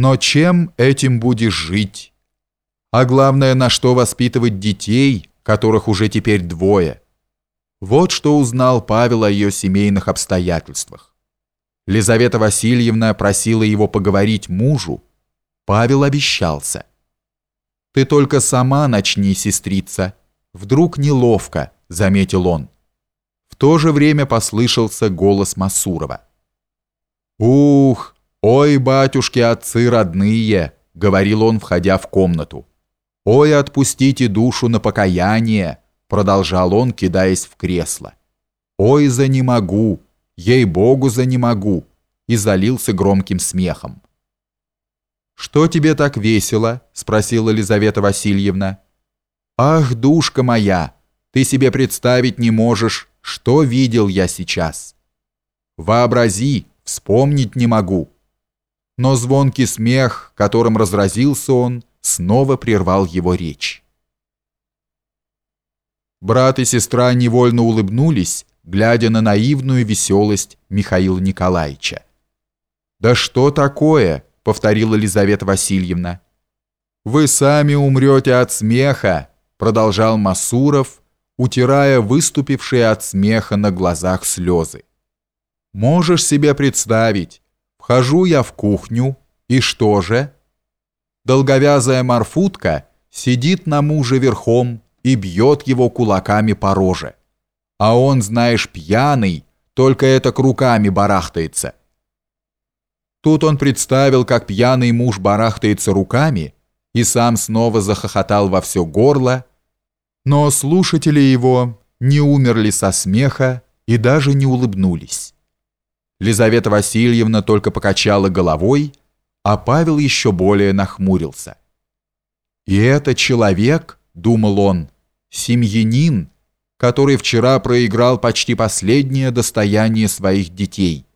Но чем этим будешь жить? А главное, на что воспитывать детей, которых уже теперь двое? Вот что узнал Павел о ее семейных обстоятельствах. Лизавета Васильевна просила его поговорить мужу. Павел обещался. «Ты только сама начни, сестрица. Вдруг неловко», — заметил он. В то же время послышался голос Масурова. «Ух, ой, батюшки, отцы родные!» — говорил он, входя в комнату. «Ой, отпустите душу на покаяние!» — продолжал он, кидаясь в кресло. «Ой, за не могу! Ей-богу, за не могу!» и залился громким смехом. «Что тебе так весело?» — спросила Елизавета Васильевна. «Ах, душка моя, ты себе представить не можешь, что видел я сейчас. Вообрази, вспомнить не могу. Но звонкий смех, которым разразился он, снова прервал его речь. Брат и сестра невольно улыбнулись, глядя на наивную веселость Михаила Николаевича. «Да что такое?» — повторила Елизавета Васильевна. «Вы сами умрете от смеха», — продолжал Масуров, утирая выступившие от смеха на глазах слезы. Можешь себе представить, вхожу я в кухню, и что же? Долговязая морфутка сидит на муже верхом и бьет его кулаками по роже. А он, знаешь, пьяный, только это к руками барахтается. Тут он представил, как пьяный муж барахтается руками, и сам снова захохотал во все горло, но слушатели его не умерли со смеха и даже не улыбнулись. Лизавета Васильевна только покачала головой, а Павел еще более нахмурился. «И это человек, — думал он, — семьянин, который вчера проиграл почти последнее достояние своих детей.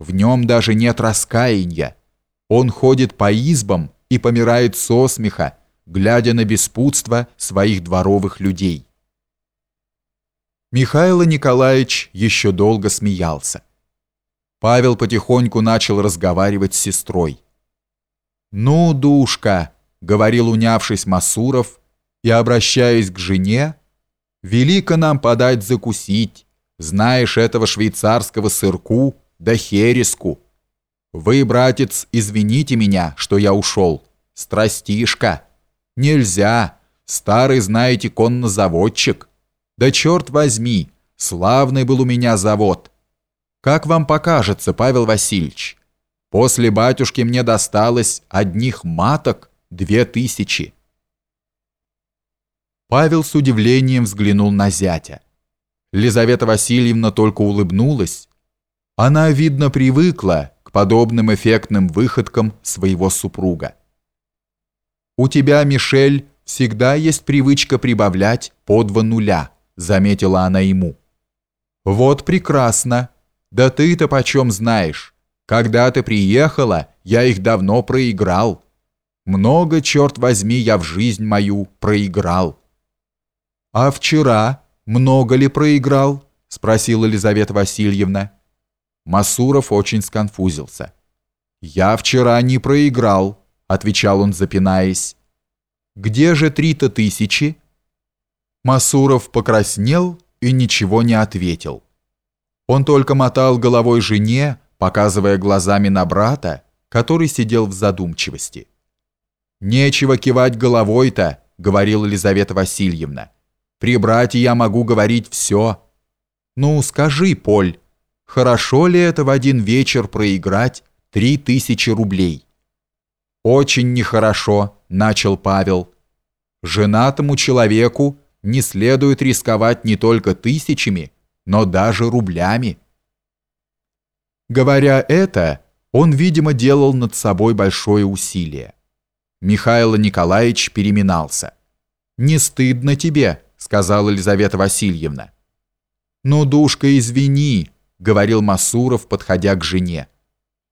В нем даже нет раскаяния. Он ходит по избам и помирает со смеха, глядя на беспутство своих дворовых людей». Михаил Николаевич еще долго смеялся. Павел потихоньку начал разговаривать с сестрой. «Ну, душка», — говорил унявшись Масуров, и, обращаясь к жене, «велико нам подать закусить, знаешь этого швейцарского сырку да хереску. Вы, братец, извините меня, что я ушел. Страстишка. Нельзя. Старый, знаете, коннозаводчик. Да черт возьми, славный был у меня завод. Как вам покажется, Павел Васильевич? После батюшки мне досталось одних маток две тысячи. Павел с удивлением взглянул на зятя. Лизавета Васильевна только улыбнулась. Она, видно, привыкла к подобным эффектным выходкам своего супруга. «У тебя, Мишель, всегда есть привычка прибавлять по два нуля», заметила она ему. «Вот прекрасно. Да ты-то почем знаешь? Когда ты приехала, я их давно проиграл. Много, черт возьми, я в жизнь мою проиграл. А вчера много ли проиграл? Спросила Елизавета Васильевна. Масуров очень сконфузился. «Я вчера не проиграл», — отвечал он, запинаясь. «Где же три-то тысячи?» Масуров покраснел и ничего не ответил. Он только мотал головой жене, показывая глазами на брата, который сидел в задумчивости. «Нечего кивать головой-то», — говорила Елизавета Васильевна. «При брате я могу говорить все». «Ну, скажи, Поль, хорошо ли это в один вечер проиграть три тысячи рублей?» «Очень нехорошо», — начал Павел. «Женатому человеку не следует рисковать не только тысячами, но даже рублями. Говоря это, он, видимо, делал над собой большое усилие. Михаил Николаевич переминался. «Не стыдно тебе», — сказала Елизавета Васильевна. «Ну, душка, извини», — говорил Масуров, подходя к жене.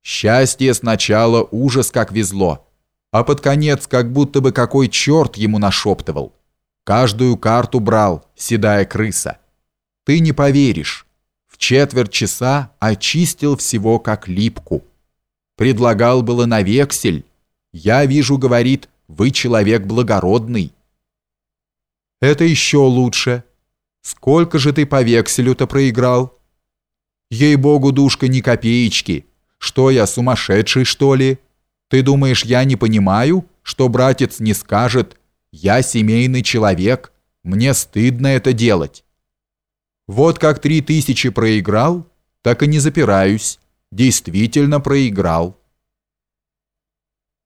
«Счастье сначала ужас как везло, а под конец как будто бы какой черт ему нашептывал. Каждую карту брал, седая крыса. Ты не поверишь. В четверть часа очистил всего как липку. Предлагал было на вексель, Я вижу, говорит, вы человек благородный. Это еще лучше. Сколько же ты по векселю-то проиграл? Ей-богу, душка, ни копеечки. Что я, сумасшедший, что ли? Ты думаешь, я не понимаю, что братец не скажет «Я семейный человек, мне стыдно это делать». Вот как три тысячи проиграл, так и не запираюсь, действительно проиграл.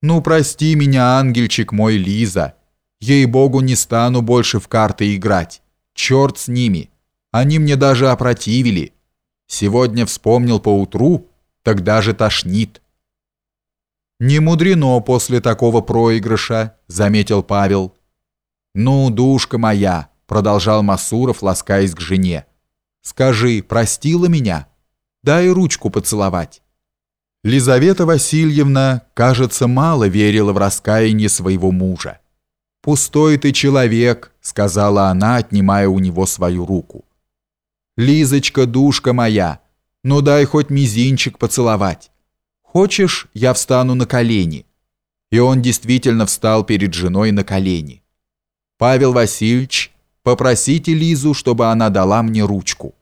Ну, прости меня, ангельчик мой Лиза, ей-богу, не стану больше в карты играть, черт с ними, они мне даже опротивили. Сегодня вспомнил поутру, тогда же тошнит. «Не мудрено после такого проигрыша», — заметил Павел. «Ну, душка моя», — продолжал Масуров, ласкаясь к жене. «Скажи, простила меня? Дай ручку поцеловать». Лизавета Васильевна, кажется, мало верила в раскаяние своего мужа. «Пустой ты человек», — сказала она, отнимая у него свою руку. «Лизочка, душка моя, ну дай хоть мизинчик поцеловать». «Хочешь, я встану на колени?» И он действительно встал перед женой на колени. «Павел Васильевич, попросите Лизу, чтобы она дала мне ручку».